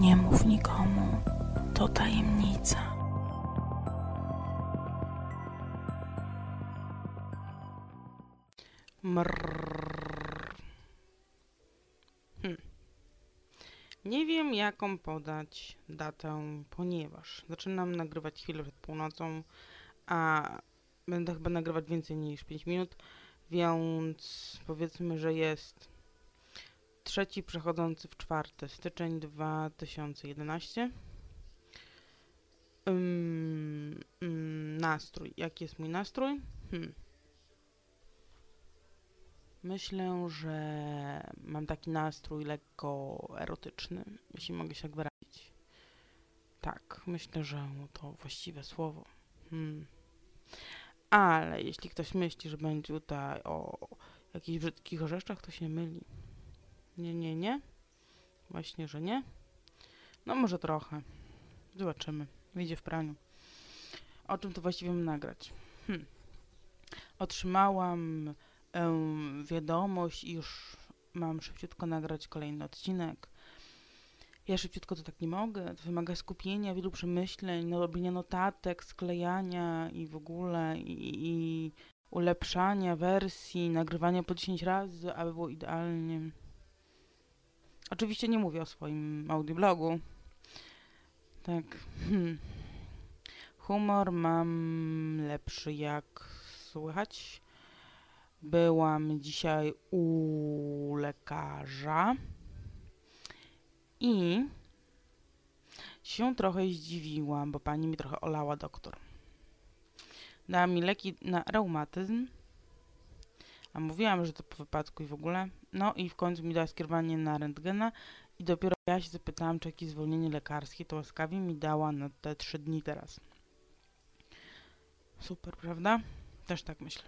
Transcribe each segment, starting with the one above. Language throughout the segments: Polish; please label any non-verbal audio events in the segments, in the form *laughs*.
Nie mów nikomu, to tajemnica. Mrrr. Hm. Nie wiem, jaką podać datę, ponieważ zaczynam nagrywać chwilę przed północą, a będę chyba nagrywać więcej niż 5 minut, więc powiedzmy, że jest trzeci przechodzący w czwarty styczeń 2011. Ym, ym, nastrój. Jaki jest mój nastrój? Hmm. Myślę, że mam taki nastrój lekko erotyczny, jeśli mogę się tak wyrazić. Tak, myślę, że to właściwe słowo. Hmm. Ale jeśli ktoś myśli, że będzie tutaj o jakichś brzydkich orzeszczach, to się myli. Nie, nie, nie. Właśnie, że nie. No może trochę. Zobaczymy. Wyjdzie w praniu. O czym to właściwie mam nagrać? Hmm. Otrzymałam em, wiadomość, iż mam szybciutko nagrać kolejny odcinek. Ja szybciutko to tak nie mogę. To wymaga skupienia, wielu przemyśleń, no, robienia notatek, sklejania i w ogóle i, i ulepszania wersji, nagrywania po 10 razy, aby było idealnie. Oczywiście nie mówię o swoim audioblogu. Tak. Hmm. Humor mam lepszy, jak słychać. Byłam dzisiaj u lekarza i się trochę zdziwiłam, bo pani mi trochę olała doktor. Dała mi leki na reumatyzm, a mówiłam, że to po wypadku i w ogóle. No i w końcu mi dała skierowanie na rentgena i dopiero ja się zapytałam, czy jakieś zwolnienie lekarskie, to łaskawie mi dała na te trzy dni teraz. Super, prawda? Też tak myślę.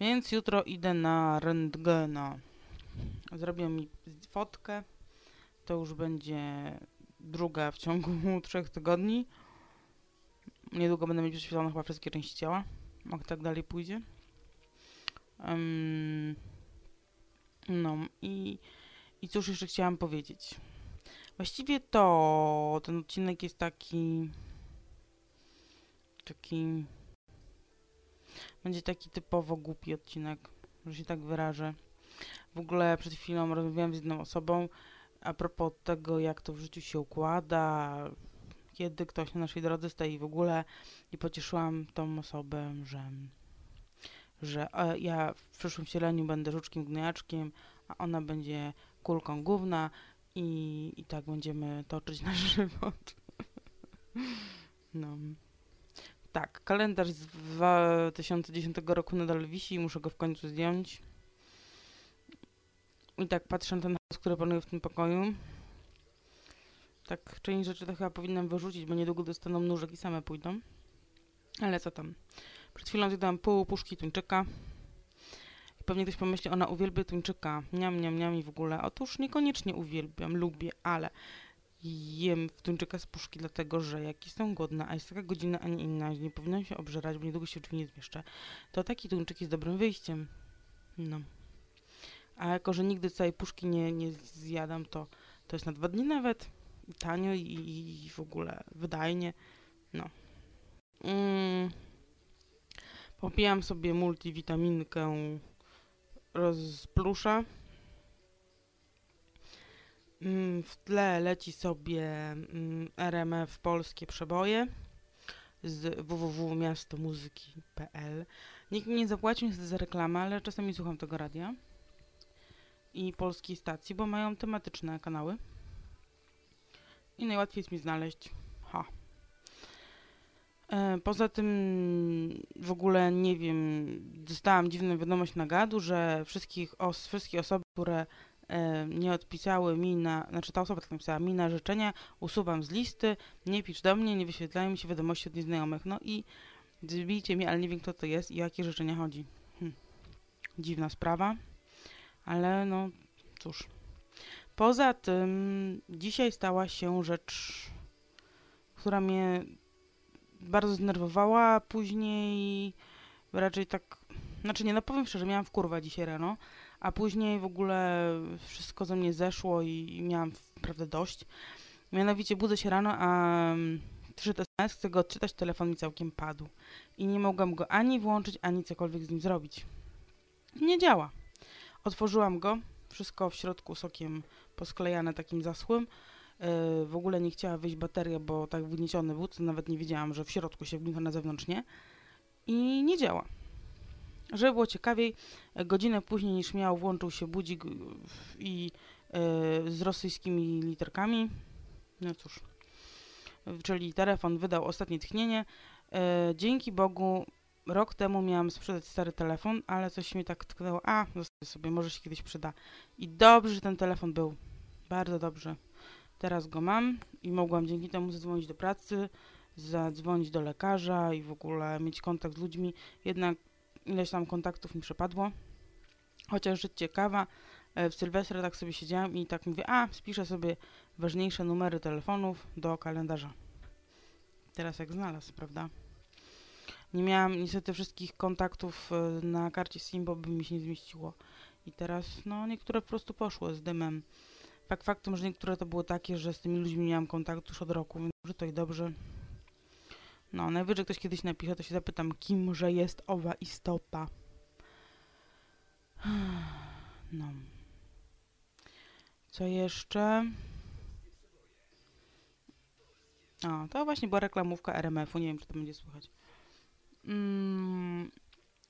Więc jutro idę na rentgena. Zrobią mi fotkę. To już będzie druga w ciągu *laughs* trzech tygodni. Niedługo będę mieć prześwietlone chyba wszystkie części ciała. Jak tak dalej pójdzie. Um, no i, i cóż jeszcze chciałam powiedzieć. Właściwie to ten odcinek jest taki taki będzie taki typowo głupi odcinek, że się tak wyrażę. W ogóle przed chwilą rozmawiałam z jedną osobą a propos tego, jak to w życiu się układa, kiedy ktoś na naszej drodze stoi w ogóle i pocieszyłam tą osobę, że, że ja w przyszłym wcieleniu będę żuczkiem gnojaczkiem, a ona będzie kulką gówna i, i tak będziemy toczyć nasz żywot. No. Tak, kalendarz z 2010 roku nadal wisi, muszę go w końcu zdjąć. I tak patrzę na ten chaos, który panuje w tym pokoju. Tak, część rzeczy to chyba powinnam wyrzucić, bo niedługo dostaną nóżek i same pójdą. Ale co tam. Przed chwilą zjadłam pół puszki tuńczyka. I pewnie ktoś pomyśli, ona uwielbia tuńczyka. Niam, niam, niam i w ogóle. Otóż niekoniecznie uwielbiam, lubię, ale jem tuńczyka z puszki, dlatego że jak jestem głodna, a jest taka godzina, a nie inna, nie powinnam się obżerać, bo niedługo się drzwi nie zmieszczę, to taki tuńczyk jest dobrym wyjściem. No. A jako, że nigdy całej puszki nie, nie zjadam, to to jest na dwa dni nawet. Tanio i, i w ogóle wydajnie. No. Mm. Popijam sobie multivitaminkę rozplusza. Mm, w tle leci sobie mm, RMF Polskie Przeboje z www.miastomuzyki.pl Nikt mi nie zapłacił niestety za reklamę, ale czasami słucham tego radia i polskiej stacji, bo mają tematyczne kanały. I najłatwiej jest mi znaleźć. Ha. E, poza tym w ogóle nie wiem, dostałam dziwną wiadomość na gadu, że wszystkich os wszystkie osoby, które e, nie odpisały mi na, znaczy ta osoba tak napisała, mi na życzenia, usuwam z listy, nie pisz do mnie, nie wyświetlają mi się wiadomości od nieznajomych. No i zbijcie mnie, ale nie wiem kto to jest i o jakie życzenia chodzi. Hm. Dziwna sprawa, ale no cóż. Poza tym dzisiaj stała się rzecz, która mnie bardzo zdenerwowała, później raczej tak, znaczy nie, no powiem szczerze, miałam w kurwa dzisiaj rano, a później w ogóle wszystko ze mnie zeszło i, miałam naprawdę dość. Mianowicie budzę się rano, a mm, przyszedł SMS, chcę go odczytać, telefon mi całkiem padł. I nie mogłam go ani włączyć, ani cokolwiek z nim zrobić. Nie działa. Otworzyłam go, wszystko w środku sokiem posklejane takim zaschłym. Yy, w ogóle nie chciała wyjść bateria, bo tak wgnieciony był, co nawet nie wiedziałam, że w środku się wgniota, na zewnątrz nie. I nie działa. Żeby było ciekawiej, godzinę później niż miał, włączył się budzik yy, i yy, z rosyjskimi literkami. No cóż, czyli telefon wydał ostatnie tchnienie. Yy, dzięki Bogu rok temu miałam sprzedać stary telefon, ale coś mi tak tknęło, a zostawię sobie, może się kiedyś przyda. I dobrze, że ten telefon był. Bardzo dobrze. Teraz go mam i mogłam dzięki temu zadzwonić do pracy, zadzwonić do lekarza i w ogóle mieć kontakt z ludźmi. Jednak ileś tam kontaktów mi przepadło. Chociaż rzecz ciekawa, e, w Sylwestra tak sobie siedziałam i tak mówię, a spiszę sobie ważniejsze numery telefonów do kalendarza. Teraz jak znalazł, prawda? Nie miałam niestety wszystkich kontaktów e, na karcie SIM, bo by mi się nie zmieściło. I teraz, no, niektóre po prostu poszły z dymem. Fakt faktem, że niektóre to były takie, że z tymi ludźmi miałam kontaktu już od roku, więc dobrze to i dobrze. No, najwyżej ktoś kiedyś napisze, to się zapytam, kimże jest owa istota. *sighs* No. Co jeszcze? A, to właśnie była reklamówka RMF-u, nie wiem, czy to będzie słychać. Mm,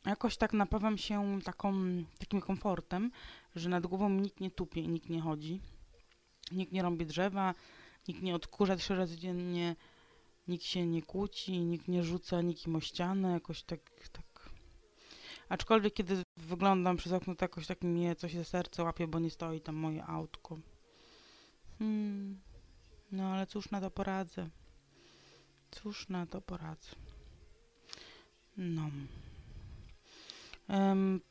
jakoś tak napawam się taką, takim komfortem, że nad głową nikt nie tupie, nikt nie chodzi. Nikt nie rąbi drzewa, nikt nie odkurza trzy razy dziennie, nikt się nie kłóci, nikt nie rzuca nikim o ścianę, jakoś tak, tak. Aczkolwiek kiedy wyglądam przez okno, to jakoś tak mnie coś ze serca łapie, bo nie stoi tam moje autko. Hmm. No ale cóż na to poradzę? Cóż na to poradzę? No.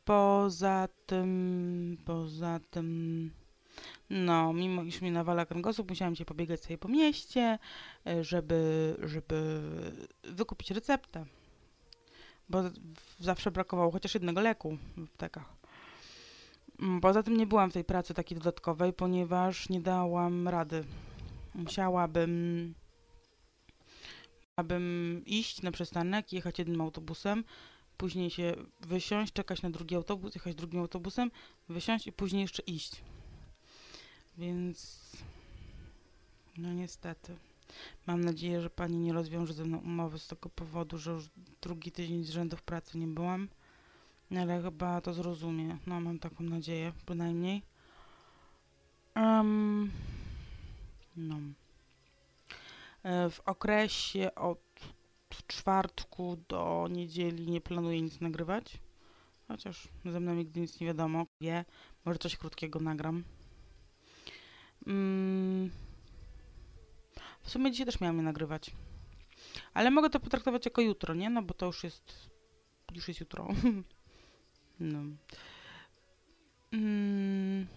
Poza tym, poza tym, no, mimo iż mi nawala kręgosłup, musiałam się pobiegać sobie po mieście, e, żeby, żeby wykupić receptę. Bo zawsze brakowało chociaż jednego leku w aptekach. Mm, poza tym nie byłam w tej pracy takiej dodatkowej, ponieważ nie dałam rady. Musiałabym abym iść na przystanek, jechać jednym autobusem, później się wysiąść, czekać na drugi autobus, jechać drugim autobusem, wysiąść i później jeszcze iść. Więc no niestety. Mam nadzieję, że pani nie rozwiąże ze mną umowy z tego powodu, że już drugi tydzień z rzędu w pracy nie byłam. Ale chyba to zrozumie. No, mam taką nadzieję, przynajmniej. Um, no. E, w okresie od czwartku do niedzieli nie planuję nic nagrywać. Chociaż ze mną nigdy nic nie wiadomo. Wie, może coś krótkiego nagram. Mm. W sumie dzisiaj też miałam je nagrywać. Ale mogę to potraktować jako jutro, nie? No bo to już jest... Już jest jutro. *laughs* no. Mm.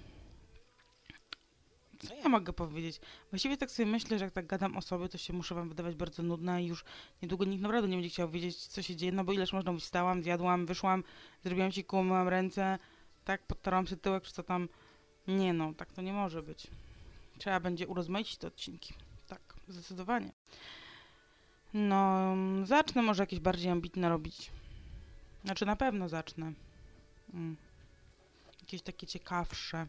Co ja mogę powiedzieć? Właściwie tak sobie myślę, że jak tak gadam o sobie, to się muszę wam wydawać bardzo nudna i już niedługo nikt naprawdę nie będzie chciał wiedzieć, co się dzieje, no bo ileż można wstałam, zjadłam, wyszłam, zrobiłam ci kół, myłam ręce, tak, podtarłam sobie tyłek, czy co tam. Nie no, tak to nie może być. Trzeba będzie urozmaicić te odcinki. Tak, zdecydowanie. No, zacznę może jakieś bardziej ambitne robić. Znaczy na pewno zacznę. Mm. Jakieś takie ciekawsze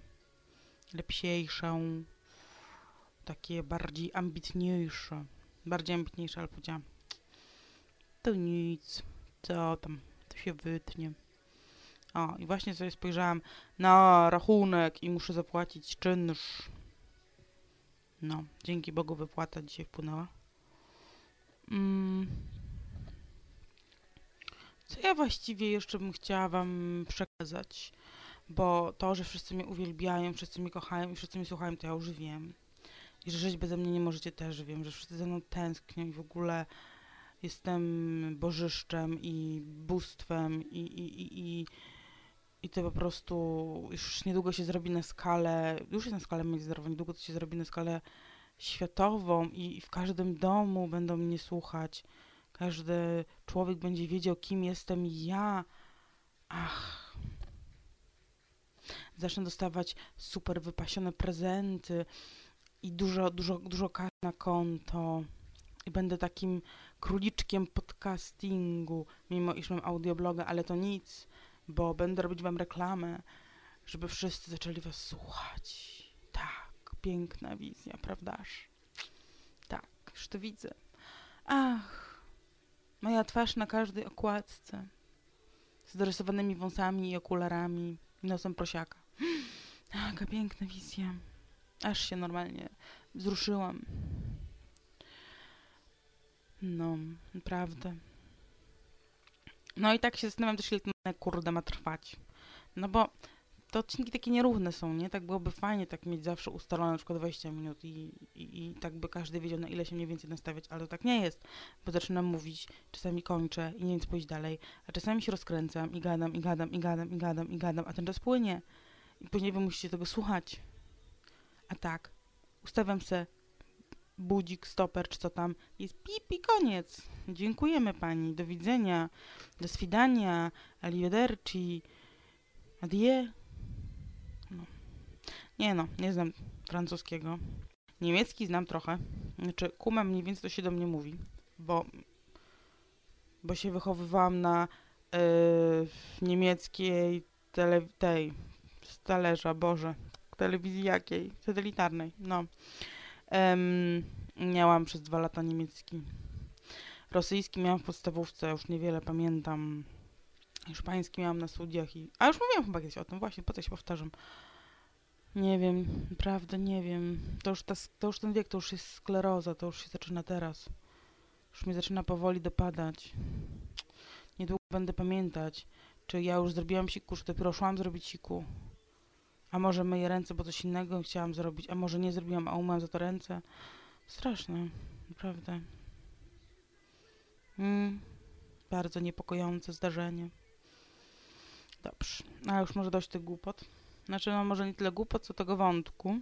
lepsiejsze, takie bardziej ambitniejsze. Bardziej ambitniejsze, ale powiedziałam, to nic, co tam, to się wytnie. O, i właśnie sobie spojrzałam na rachunek i muszę zapłacić czynsz. No, dzięki Bogu wypłata dzisiaj wpłynęła. Mm. Co ja właściwie jeszcze bym chciała wam przekazać? bo to, że wszyscy mnie uwielbiają, wszyscy mnie kochają i wszyscy mnie słuchają, to ja już wiem. I że żyć beze mnie nie możecie też wiem, że wszyscy ze mną tęsknią i w ogóle jestem bożyszczem i bóstwem i, i, i, i, i to po prostu już niedługo się zrobi na skalę, już jest na skalę międzynarodową, niedługo to się zrobi na skalę światową i, i w każdym domu będą mnie słuchać. Każdy człowiek będzie wiedział, kim jestem ja. Ach, zacznę dostawać super wypasione prezenty i dużo, dużo, dużo kasy na konto i będę takim króliczkiem podcastingu, mimo iż mam audiobloga, ale to nic, bo będę robić wam reklamę, żeby wszyscy zaczęli was słuchać. Tak, piękna wizja, prawdaż? Tak, już to widzę. Ach, moja twarz na każdej okładce, z dorysowanymi wąsami i okularami, nosem prosiaka. Jaka piękna wizja. Aż się normalnie wzruszyłam. No, naprawdę. No i tak się zastanawiam też, ile to kurde ma trwać. No bo te odcinki takie nierówne są, nie? Tak byłoby fajnie tak mieć zawsze ustalone na przykład 20 minut i, i, i tak by każdy wiedział, na ile się mniej więcej nastawiać, ale to tak nie jest, bo zaczynam mówić, czasami kończę i nie wiem, co pójść dalej, a czasami się rozkręcam i gadam, i gadam, i gadam, i gadam, i gadam, a ten czas płynie i później wy musicie tego słuchać. A tak, ustawiam se budzik, stoper, czy co tam, jest pip i koniec. Dziękujemy pani, do widzenia, do swidania, arrivederci, adie. No. Nie no, nie znam francuskiego. Niemiecki znam trochę. Znaczy, kumam mniej więcej to się do mnie mówi, bo, bo się wychowywałam na yy, niemieckiej tele, tej, z talerza, Boże, telewizji jakiej? Satelitarnej, no. Um, miałam przez dwa lata niemiecki. Rosyjski miałam w podstawówce, już niewiele pamiętam. Hiszpański miałam na studiach i... A już mówiłam chyba kiedyś o tym, właśnie, po co się powtarzam. Nie wiem, naprawdę nie wiem. To już, ta, to już ten wiek, to już jest skleroza, to już się zaczyna teraz. Już mi zaczyna powoli dopadać. Niedługo będę pamiętać, czy ja już zrobiłam siku, czy dopiero szłam zrobić siku. A może myję ręce, bo coś innego chciałam zrobić, a może nie zrobiłam, a umyłam za to ręce. Straszne, naprawdę. Mm, bardzo niepokojące zdarzenie. Dobrze, a już może dość tych głupot. Znaczy, no może nie tyle głupot, co tego wątku.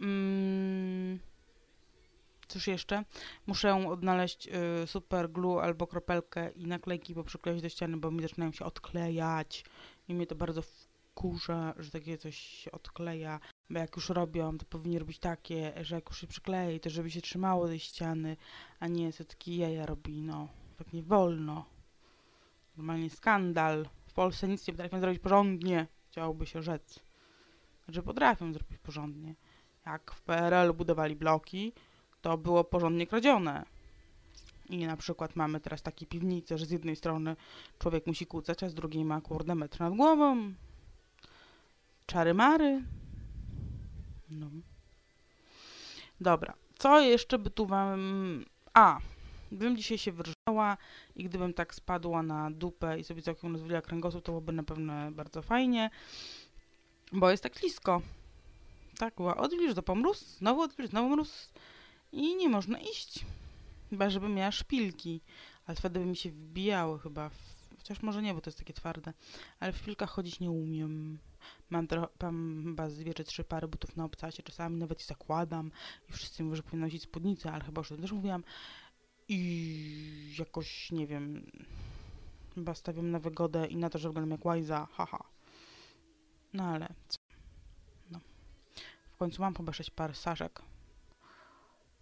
Mm, cóż jeszcze? Muszę odnaleźć y, super glue albo kropelkę i naklejki poprzyklejać do ściany, bo mi zaczynają się odklejać i mnie to bardzo wkurza, że takie coś się odkleja, bo jak już robią, to powinni robić takie, że jak już się przyklei, to żeby się trzymało tej ściany, a nie co takie jaja robi, no. Tak nie wolno. Normalnie skandal. W Polsce nic nie potrafią zrobić porządnie, chciałoby się rzec. Że potrafią zrobić porządnie. Jak w PRL budowali bloki, to było porządnie kradzione. I na przykład mamy teraz takie piwnice, że z jednej strony człowiek musi kłócać, a z drugiej ma kurde metr nad głową. Czary mary. No. Dobra. Co jeszcze by tu wam... A, bym dzisiaj się wyrżała i gdybym tak spadła na dupę i sobie całkiem rozwiliła kręgosłup, to byłoby na pewno bardzo fajnie, bo jest tak blisko. Tak, była odwilż do pomróz, znowu odwilż, znowu mróz i nie można iść. Chyba, żebym miała szpilki, ale wtedy by mi się wbijały chyba, w... chociaż może nie, bo to jest takie twarde, ale w szpilkach chodzić nie umiem. Mam, trochę, mam chyba dwie czy trzy pary butów na obcasie, czasami nawet je zakładam i wszyscy mówią, że powinno nosić spódnicę, ale chyba już też mówiłam. I jakoś, nie wiem, chyba stawiam na wygodę i na to, że wyglądam jak łajza, haha. No ale? No. W końcu mam chyba sześć par saszek.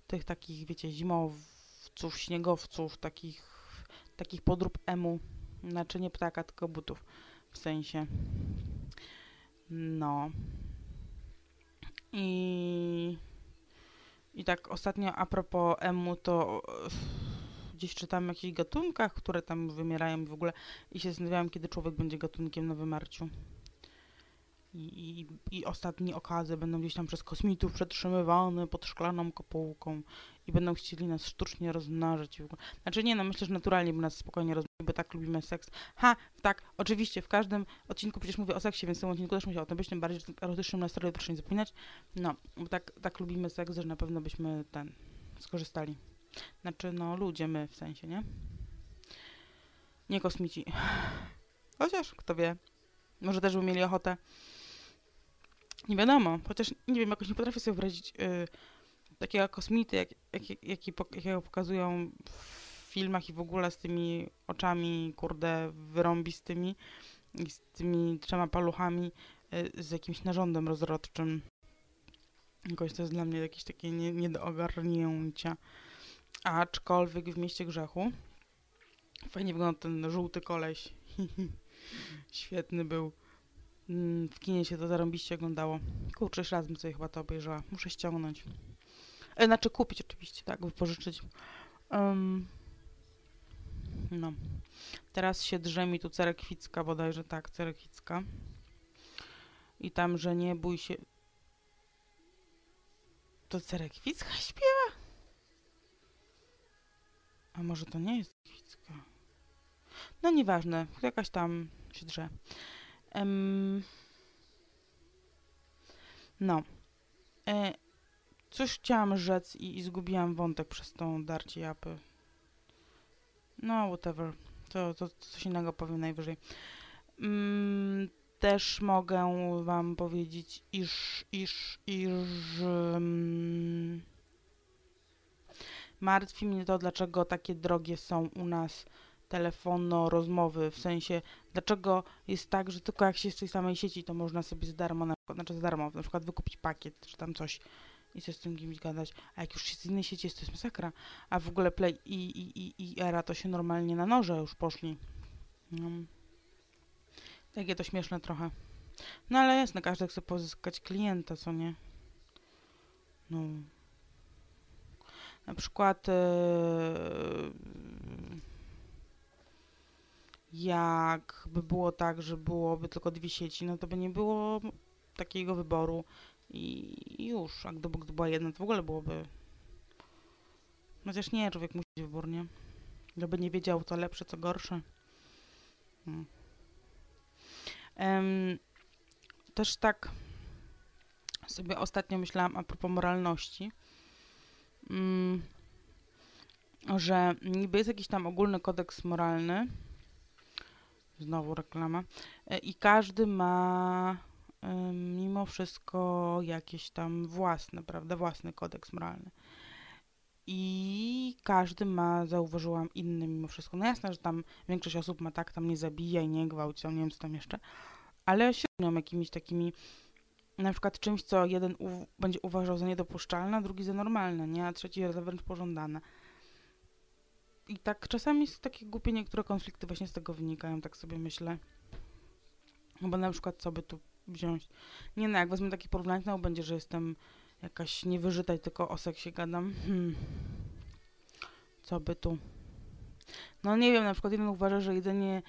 Tych takich, wiecie, zimowców, śniegowców, takich, takich podrób emu. Znaczy nie ptaka, tylko butów. W sensie. No. I... I tak ostatnio a propos emu, to gdzieś czytam o jakichś gatunkach, które tam wymierają w ogóle i się zastanawiałam, kiedy człowiek będzie gatunkiem na wymarciu. I, i, ostatnie okazy będą gdzieś tam przez kosmitów przetrzymywane pod szklaną kopułką i będą chcieli nas sztucznie rozmnażyć. Znaczy nie, no myślę, że naturalnie by nas spokojnie rozmnażyć, bo tak lubimy seks. Ha, tak, oczywiście, w każdym odcinku przecież mówię o seksie, więc w tym odcinku też musiał o tym być, tym bardziej, erotycznym nastroju proszę nie zapominać. No, bo tak, tak lubimy seks, że na pewno byśmy ten, skorzystali. Znaczy, no, ludzie, my w sensie, nie? Nie kosmici. Chociaż, kto wie. Może też by mieli ochotę. Nie wiadomo, chociaż nie wiem, jakoś nie potrafię sobie wyobrazić yy, takiego kosmity, jak, jak, jaki, jakiego pokazują w filmach i w ogóle z tymi oczami, kurde, wyrąbistymi i z tymi trzema paluchami, yy, z jakimś narządem rozrodczym. Jakoś to jest dla mnie jakieś takie nie, nie do ogarnięcia. Aczkolwiek w Mieście Grzechu fajnie wygląda ten żółty koleś. *laughs* Świetny był. Mm, W kinie się to zarąbiście oglądało. Kurczę, jeszcze raz bym sobie chyba to obejrzała. Muszę ściągnąć. E, znaczy kupić oczywiście, tak, wypożyczyć. Um, no. Teraz się drze mi tu Cerekwicka bodajże, tak, Cerekwicka. I tam, że nie bój się... To Cerekwicka śpiewa? A może to nie jest Cerekwicka? No nieważne, jakaś tam się drze. No. E, coś chciałam rzec i, i zgubiłam wątek przez tą darcie japy. No, whatever. To, to, to coś innego powiem najwyżej. Mm, też mogę wam powiedzieć, iż, iż, iż mm, martwi mnie to, dlaczego takie drogie są u nas telefono, rozmowy, w sensie, dlaczego jest tak, że tylko jak się w tej samej sieci, to można sobie za darmo, na znaczy za darmo, na przykład wykupić pakiet, czy tam coś i sobie z tym kimś gadać, a jak już się z innej sieci jest, to jest masakra, a w ogóle Play i, i, i, i Era to się normalnie na noże już poszli. No. Takie to śmieszne trochę. No ale jasne, każdy chce pozyskać klienta, co nie? No. Na przykład yy, jakby było tak, że byłoby tylko dwie sieci, no to by nie było takiego wyboru i już, a gdyby, gdyby była jedna, to w ogóle byłoby... Chociaż nie, człowiek musi mieć wybór, nie? Żeby nie wiedział, co lepsze, co gorsze. Hmm. Em, też tak sobie ostatnio myślałam a propos moralności, mm, że niby jest jakiś tam ogólny kodeks moralny, znowu reklama, e, i każdy ma em, mimo wszystko jakieś tam własne, prawda, własny kodeks moralny. I każdy ma, zauważyłam, inny mimo wszystko. No jasne, że tam większość osób ma tak, tam nie zabijaj, nie gwałć, tam nie wiem co tam jeszcze, ale średnią jakimiś takimi, na przykład czymś, co jeden u- będzie uważał za niedopuszczalne, a drugi za normalne, nie? A trzeci za wręcz pożądane. I tak czasami jest takie głupie niektóre konflikty właśnie z tego wynikają, tak sobie myślę. No bo na przykład co by tu wziąć? Nie no, jak wezmę takie porównanie, to będzie, że jestem jakaś niewyżyta i tylko o seksie gadam. Hmm. Co by tu? No nie wiem, na przykład jeden uważa, że jedzenie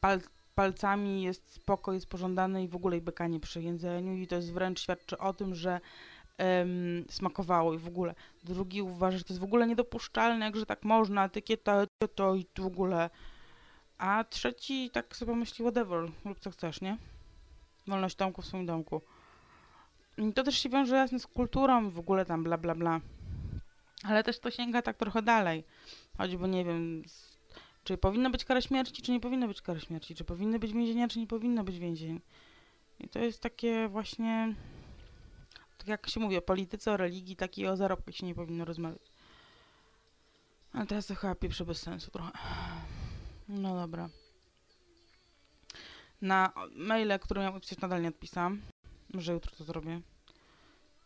pal palcami jest spoko, jest pożądane i w ogóle i bekanie przy jedzeniu i to jest wręcz świadczy o tym, że em, smakowało i w ogóle. Drugi uważa, że to jest w ogóle niedopuszczalne, jak że tak można, etykieta, to i w ogóle. A trzeci tak sobie myśli, whatever, rób co chcesz, nie? Wolność domku w swoim domku. I to też się wiąże jasno z kulturą, w ogóle tam bla bla bla. Ale też to sięga tak trochę dalej. Choćby, nie wiem, czy powinna być kara śmierci, czy nie powinna być kara śmierci, czy powinny być więzienia, czy nie powinno być więzień. I to jest takie właśnie, tak jak się mówi o polityce, o religii, tak i o zarobkach się nie powinno rozmawiać. Ale teraz to chyba pieprzę bez sensu trochę. No dobra. Na maile, które miałam pisać, nadal nie odpisałam. Może jutro to zrobię.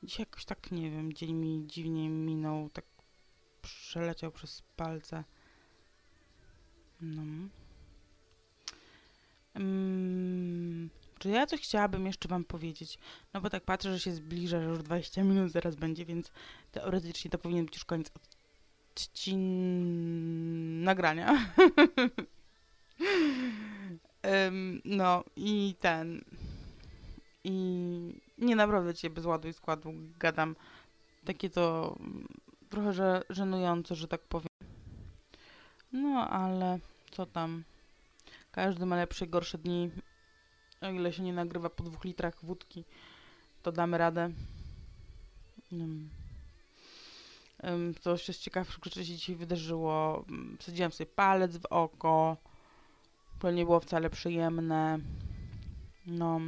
Dzisiaj jakoś tak, nie wiem, dzień mi dziwnie minął, tak przeleciał przez palce. No. Mm, czy ja coś chciałabym jeszcze wam powiedzieć? No bo tak patrzę, że się zbliża, że już 20 minut zaraz będzie, więc teoretycznie to powinien być już koniec odcin... nagrania. *laughs* Em, no i ten... I nie naprawdę cię bez ładu i składu gadam. Takie to trochę że, żenujące, że tak powiem. No ale co tam? Każdy ma lepsze i gorsze dni. O ile się nie nagrywa po dwóch litrach wódki, to damy radę. Ym, To jeszcze z ciekawszych rzeczy się dzisiaj wydarzyło. Mm, Wsadziłam sobie palec w oko. To nie było wcale przyjemne. No.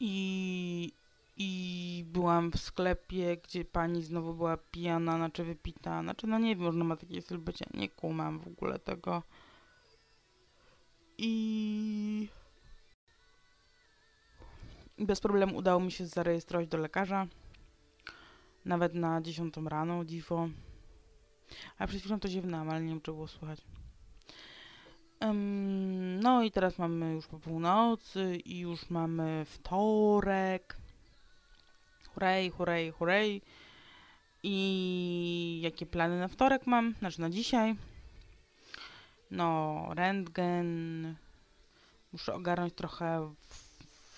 I, I byłam w sklepie, gdzie pani znowu była pijana, znaczy wypita. Znaczy, no nie wiem, można ma taki styl bycia. Nie kumam w ogóle tego. I... Bez problemu udało mi się zarejestrować do lekarza. Nawet na 10 rano, dziwo. A przed chwilą to ziewnałam, ale nie wiem, czy było słychać. Em, no i teraz mamy już po północy i już mamy wtorek. Hurej, hurej, hurej. I jakie plany na wtorek mam? Znaczy na dzisiaj. No, rentgen. Muszę ogarnąć trochę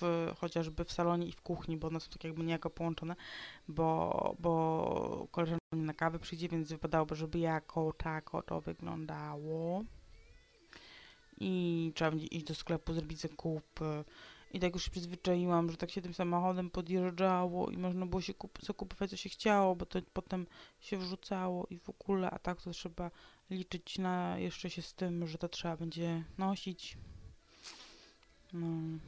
w, chociażby w salonie i w kuchni, bo one są tak jakby niejako połączone, bo, bo koleżanka na kawę przyjdzie, więc wypadałoby, żeby jako tako to wyglądało. I trzeba będzie iść do sklepu, zrobić zakupy. I tak już się przyzwyczaiłam, że tak się tym samochodem podjeżdżało i można było się kup- zakupować co się chciało, bo to potem się wrzucało i w ogóle, a tak to trzeba liczyć na jeszcze się z tym, że to trzeba będzie nosić. No.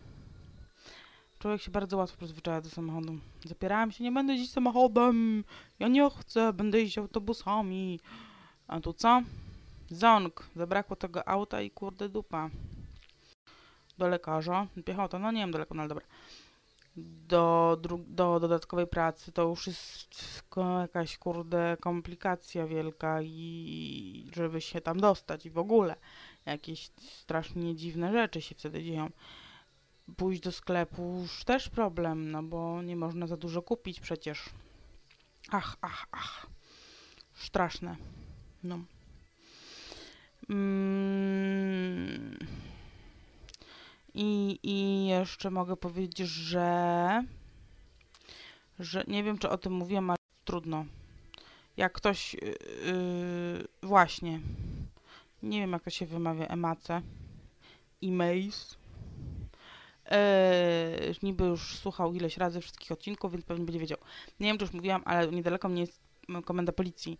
Człowiek się bardzo łatwo przyzwyczaja do samochodu. Zapierałam się, nie będę jeździć samochodem, ja nie chcę, będę jeździć autobusami. A tu co? Ząg, zabrakło tego auta i kurde dupa do lekarza, piechota, no nie wiem daleko, no ale dobra, do, do dodatkowej pracy, to już jest jakaś kurde komplikacja wielka i żeby się tam dostać i w ogóle jakieś strasznie dziwne rzeczy się wtedy dzieją. Pójść do sklepu już też problem, no bo nie można za dużo kupić przecież. Ach, ach, ach. Straszne. No. Mm. I, I jeszcze mogę powiedzieć, że, że nie wiem, czy o tym mówiłam, ale trudno. Jak ktoś, yy, właśnie, nie wiem, jak to się wymawia, emace, e-mails, yy, niby już słuchał ileś razy wszystkich odcinków, więc pewnie będzie wiedział. Nie wiem, czy już mówiłam, ale niedaleko mnie jest komenda policji.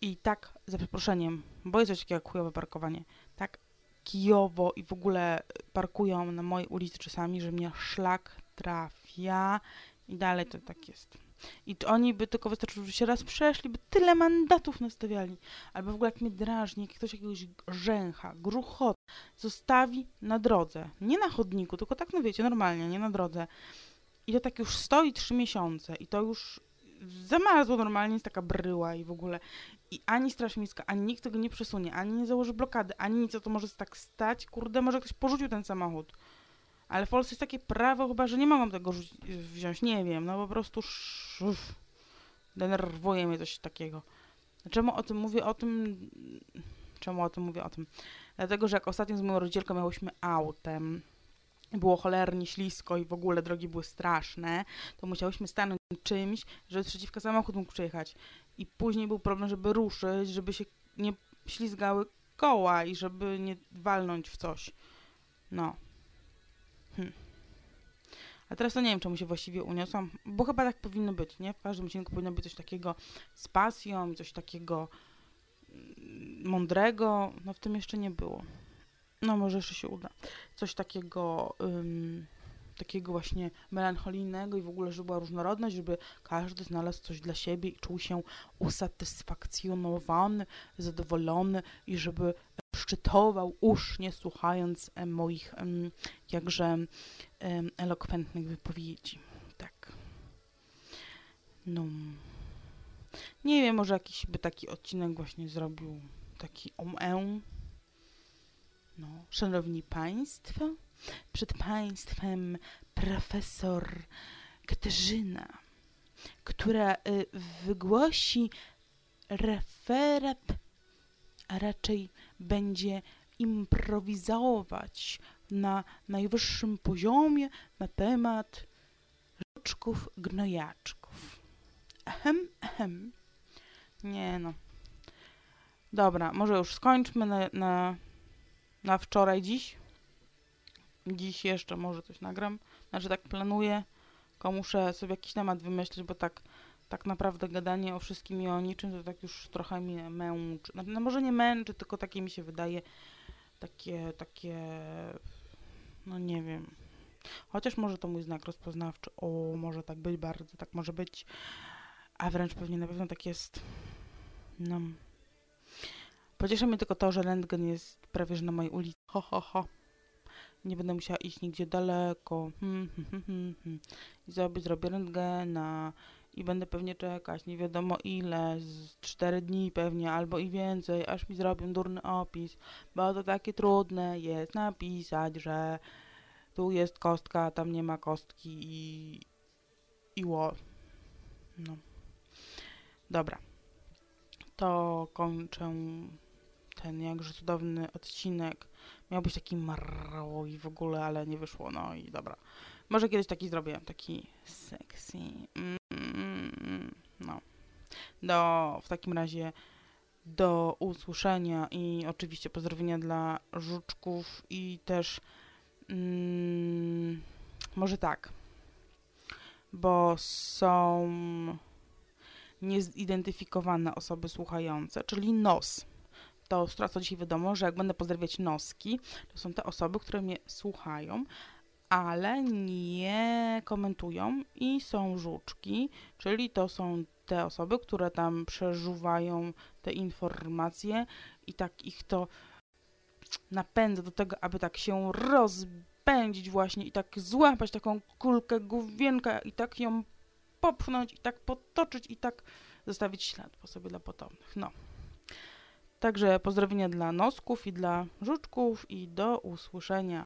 I tak, za przeproszeniem, bo jest coś takiego jak chujowe parkowanie, kijowo i w ogóle parkują na mojej ulicy czasami, że mnie szlak trafia i dalej to tak jest. I oni by tylko wystarczyło, że się raz przeszli, by tyle mandatów nastawiali. Albo w ogóle jak mnie drażni, jak ktoś jakiegoś rzęcha, gruchot zostawi na drodze. Nie na chodniku, tylko tak, no wiecie, normalnie, nie na drodze. I to tak już stoi trzy miesiące i to już zamarzło normalnie, jest taka bryła i w ogóle. I ani Straż Miejska, ani nikt tego nie przesunie, ani nie założy blokady, ani nic, to może tak stać. Kurde, może ktoś porzucił ten samochód. Ale w Polsce jest takie prawo chyba, że nie mogą tego wziąć, nie wiem, no po prostu sz- uff, denerwuje mnie coś takiego. Czemu o tym mówię? O tym... Czemu o tym mówię? O tym. Dlatego, że jak ostatnio z moją rodzielką miałyśmy autem, było cholernie ślisko i w ogóle drogi były straszne, to musiałyśmy stanąć czymś, żeby przeciwko samochód mógł przejechać. I później był problem, żeby ruszyć, żeby się nie ślizgały koła i żeby nie walnąć w coś. No. Hm. A teraz to nie wiem, czemu się właściwie uniosłam, bo chyba tak powinno być, nie? W każdym odcinku powinno być coś takiego z pasją, coś takiego mm, mądrego. No w tym jeszcze nie było. No może jeszcze się uda. Coś takiego, ym, takiego właśnie melancholijnego i w ogóle, żeby była różnorodność, żeby każdy znalazł coś dla siebie i czuł się usatysfakcjonowany, zadowolony i żeby szczytował usznie słuchając em, moich em, jakże em, elokwentnych wypowiedzi. Tak. No. Nie wiem, może jakiś by taki odcinek właśnie zrobił taki om no, szanowni państwo, przed państwem profesor Katarzyna, która y, wygłosi referat, a raczej będzie improwizować na najwyższym poziomie na temat żuczków gnojaczków. Ehem, ehem. Nie no. Dobra, może już skończmy na, na na wczoraj, dziś. Dziś jeszcze może coś nagram. Znaczy tak planuję, tylko muszę sobie jakiś temat wymyślić, bo tak, tak naprawdę gadanie o wszystkim i o niczym to tak już trochę mnie męczy. Znaczy, no może nie męczy, tylko takie mi się wydaje takie, takie, no nie wiem. Chociaż może to mój znak rozpoznawczy. O, może tak być bardzo, tak może być. A wręcz pewnie na pewno tak jest. No. Pociesza mnie tylko to, że rentgen jest prawie że na mojej ulicy. Ho, ho, ho. Nie będę musiała iść nigdzie daleko. Hmm, hmm, hmm, hmm, hmm. I sobie zrobię rentgena i będę pewnie czekać nie wiadomo ile, z 4 dni pewnie, albo i więcej, aż mi zrobią durny opis, bo to takie trudne jest napisać, że tu jest kostka, tam nie ma kostki i, i ło. No. Dobra. To kończę ten jakże cudowny odcinek. Miał być taki marło i w ogóle, ale nie wyszło, no i dobra. Może kiedyś taki zrobię, taki sexy. Mm, no. Do, w takim razie do usłyszenia i oczywiście pozdrowienia dla żuczków i też mm, może tak, bo są niezidentyfikowane osoby słuchające, czyli nos. To co dzisiaj wiadomo, że jak będę pozdrawiać noski, to są te osoby, które mnie słuchają, ale nie komentują i są żuczki, czyli to są te osoby, które tam przeżuwają te informacje i tak ich to napędza do tego, aby tak się rozpędzić właśnie i tak złapać taką kulkę główienka i tak ją popchnąć i tak potoczyć i tak zostawić ślad po sobie dla potomnych. No. Także pozdrowienia dla nosków i dla żuczków i do usłyszenia.